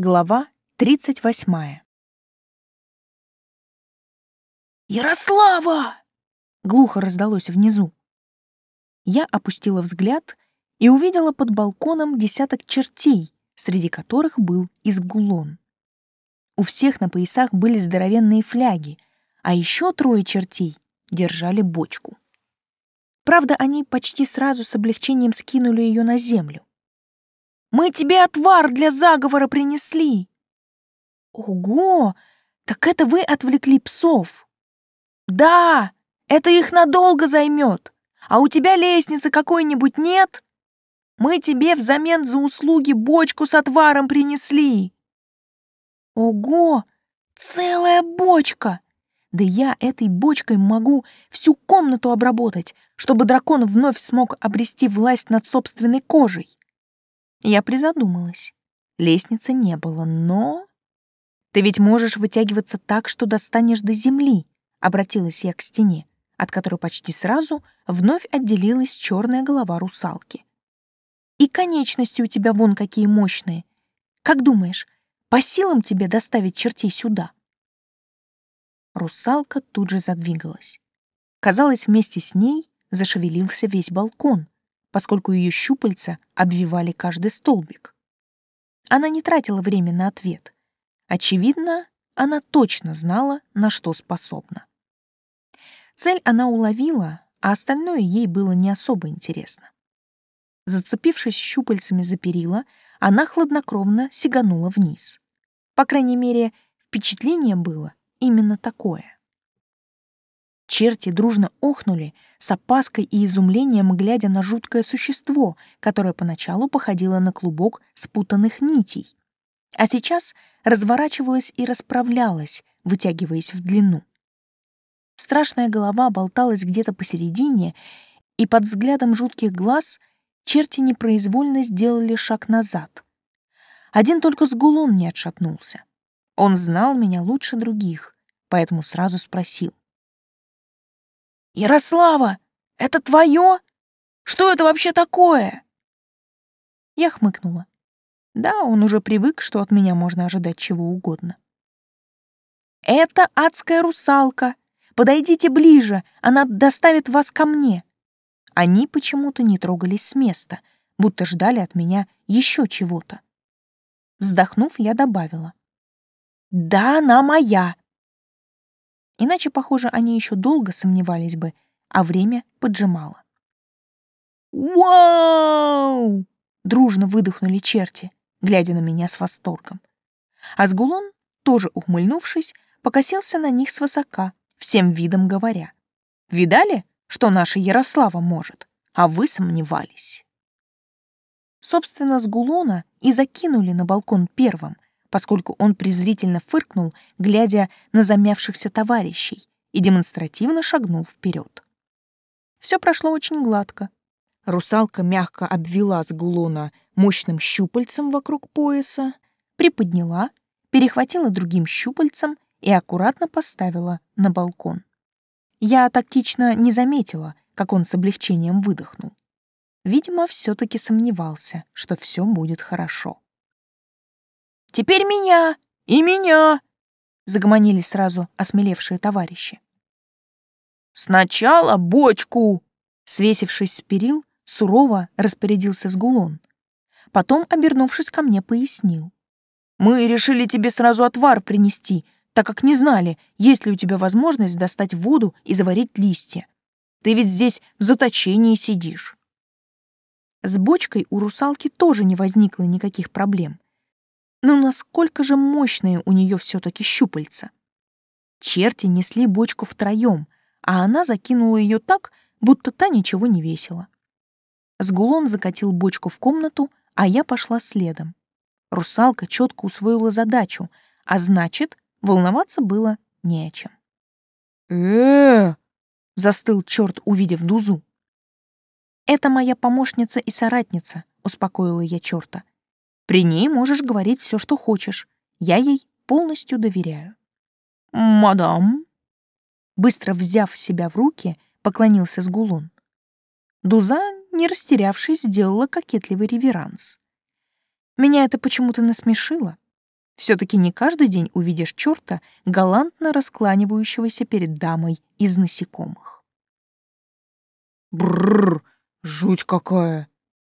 Глава 38. «Ярослава!» — глухо раздалось внизу. Я опустила взгляд и увидела под балконом десяток чертей, среди которых был изгулон. У всех на поясах были здоровенные фляги, а еще трое чертей держали бочку. Правда, они почти сразу с облегчением скинули ее на землю. Мы тебе отвар для заговора принесли!» «Ого! Так это вы отвлекли псов?» «Да! Это их надолго займет! А у тебя лестницы какой-нибудь нет? Мы тебе взамен за услуги бочку с отваром принесли!» «Ого! Целая бочка! Да я этой бочкой могу всю комнату обработать, чтобы дракон вновь смог обрести власть над собственной кожей!» Я призадумалась. Лестницы не было, но... «Ты ведь можешь вытягиваться так, что достанешь до земли», — обратилась я к стене, от которой почти сразу вновь отделилась черная голова русалки. «И конечности у тебя вон какие мощные. Как думаешь, по силам тебе доставить чертей сюда?» Русалка тут же задвигалась. Казалось, вместе с ней зашевелился весь балкон, поскольку ее щупальца обвивали каждый столбик. Она не тратила время на ответ. Очевидно, она точно знала, на что способна. Цель она уловила, а остальное ей было не особо интересно. Зацепившись щупальцами за перила, она хладнокровно сиганула вниз. По крайней мере, впечатление было именно такое. Черти дружно охнули, с опаской и изумлением глядя на жуткое существо, которое поначалу походило на клубок спутанных нитей, а сейчас разворачивалось и расправлялось, вытягиваясь в длину. Страшная голова болталась где-то посередине, и под взглядом жутких глаз черти непроизвольно сделали шаг назад. Один только сгулун не отшатнулся. Он знал меня лучше других, поэтому сразу спросил. «Ярослава, это твое? Что это вообще такое?» Я хмыкнула. Да, он уже привык, что от меня можно ожидать чего угодно. «Это адская русалка. Подойдите ближе, она доставит вас ко мне». Они почему-то не трогались с места, будто ждали от меня еще чего-то. Вздохнув, я добавила. «Да, она моя. Иначе, похоже, они еще долго сомневались бы, а время поджимало. «Вау!» — дружно выдохнули черти, глядя на меня с восторгом. Азгулон, тоже ухмыльнувшись, покосился на них свысока, всем видом говоря. «Видали, что наша Ярослава может, а вы сомневались?» Собственно, Сгулона и закинули на балкон первым — поскольку он презрительно фыркнул, глядя на замявшихся товарищей, и демонстративно шагнул вперед. Все прошло очень гладко. Русалка мягко обвела Сгулона мощным щупальцем вокруг пояса, приподняла, перехватила другим щупальцем и аккуратно поставила на балкон. Я тактично не заметила, как он с облегчением выдохнул. Видимо, все-таки сомневался, что все будет хорошо. Теперь меня и меня!» — загомонили сразу осмелевшие товарищи. «Сначала бочку!» — свесившись с перил, сурово распорядился Сгулон. Потом, обернувшись ко мне, пояснил. «Мы решили тебе сразу отвар принести, так как не знали, есть ли у тебя возможность достать воду и заварить листья. Ты ведь здесь в заточении сидишь». С бочкой у русалки тоже не возникло никаких проблем. Но насколько же мощные у нее все-таки щупальца? Черти несли бочку втроем, а она закинула ее так, будто та ничего не весила. Сгулон закатил бочку в комнату, а я пошла следом. Русалка четко усвоила задачу, а значит, волноваться было не о чем. э застыл черт, увидев Дузу. «Это моя помощница и соратница», — успокоила я черта. При ней можешь говорить все, что хочешь. Я ей полностью доверяю. «Мадам?» Быстро взяв себя в руки, поклонился Сгулон. Дуза, не растерявшись, сделала кокетливый реверанс. Меня это почему-то насмешило. все таки не каждый день увидишь черта, галантно раскланивающегося перед дамой из насекомых. Бррр, жуть какая!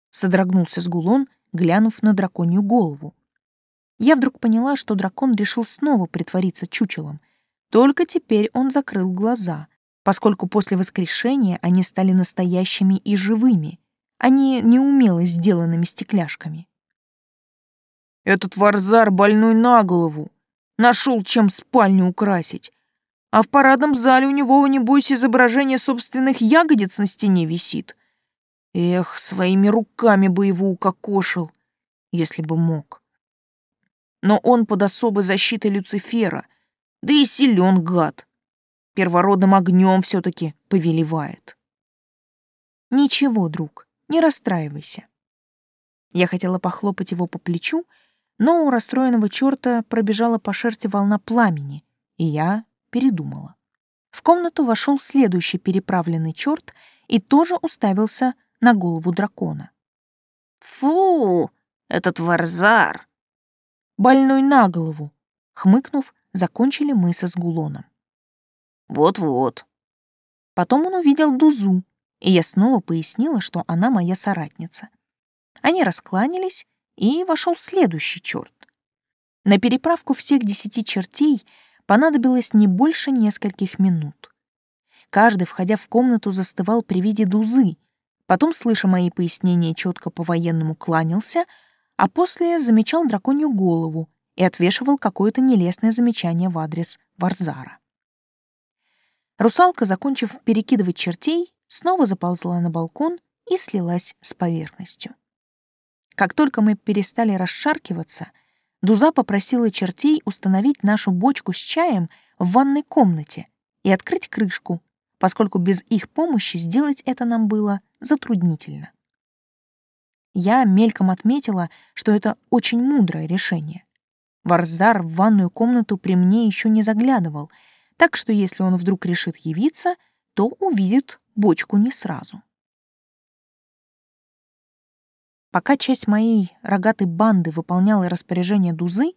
Содрогнулся Сгулон, глянув на драконью голову. Я вдруг поняла, что дракон решил снова притвориться чучелом. Только теперь он закрыл глаза, поскольку после воскрешения они стали настоящими и живыми, а не неумело сделанными стекляшками. Этот варзар больной на голову. Нашел, чем спальню украсить. А в парадном зале у него, небось, изображение собственных ягодиц на стене висит. Эх, своими руками бы его укокошил, если бы мог но он под особой защитой Люцифера, да и силен гад. Первородным огнем все-таки повелевает. Ничего, друг, не расстраивайся. Я хотела похлопать его по плечу, но у расстроенного черта пробежала по шерсти волна пламени, и я передумала. В комнату вошел следующий переправленный черт и тоже уставился на голову дракона. «Фу, этот варзар! больной на голову, хмыкнув, закончили мы со сгулоном. Вот-вот. Потом он увидел Дузу, и я снова пояснила, что она моя соратница. Они раскланялись, и вошел следующий черт. На переправку всех десяти чертей понадобилось не больше нескольких минут. Каждый, входя в комнату, застывал при виде Дузы, потом, слыша мои пояснения, четко по-военному кланялся — а после замечал драконью голову и отвешивал какое-то нелестное замечание в адрес Варзара. Русалка, закончив перекидывать чертей, снова заползла на балкон и слилась с поверхностью. Как только мы перестали расшаркиваться, Дуза попросила чертей установить нашу бочку с чаем в ванной комнате и открыть крышку, поскольку без их помощи сделать это нам было затруднительно. Я мельком отметила, что это очень мудрое решение. Варзар в ванную комнату при мне еще не заглядывал, так что если он вдруг решит явиться, то увидит бочку не сразу. Пока часть моей рогатой банды выполняла распоряжение Дузы,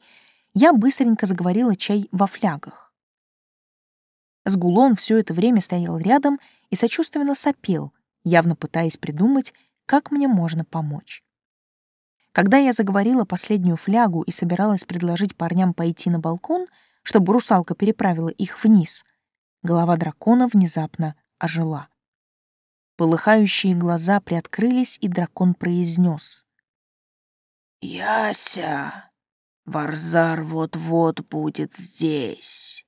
я быстренько заговорила чай во флягах. Сгулон все это время стоял рядом и сочувственно сопел, явно пытаясь придумать, как мне можно помочь. Когда я заговорила последнюю флягу и собиралась предложить парням пойти на балкон, чтобы русалка переправила их вниз, голова дракона внезапно ожила. Полыхающие глаза приоткрылись, и дракон произнес: «Яся, Варзар вот-вот будет здесь».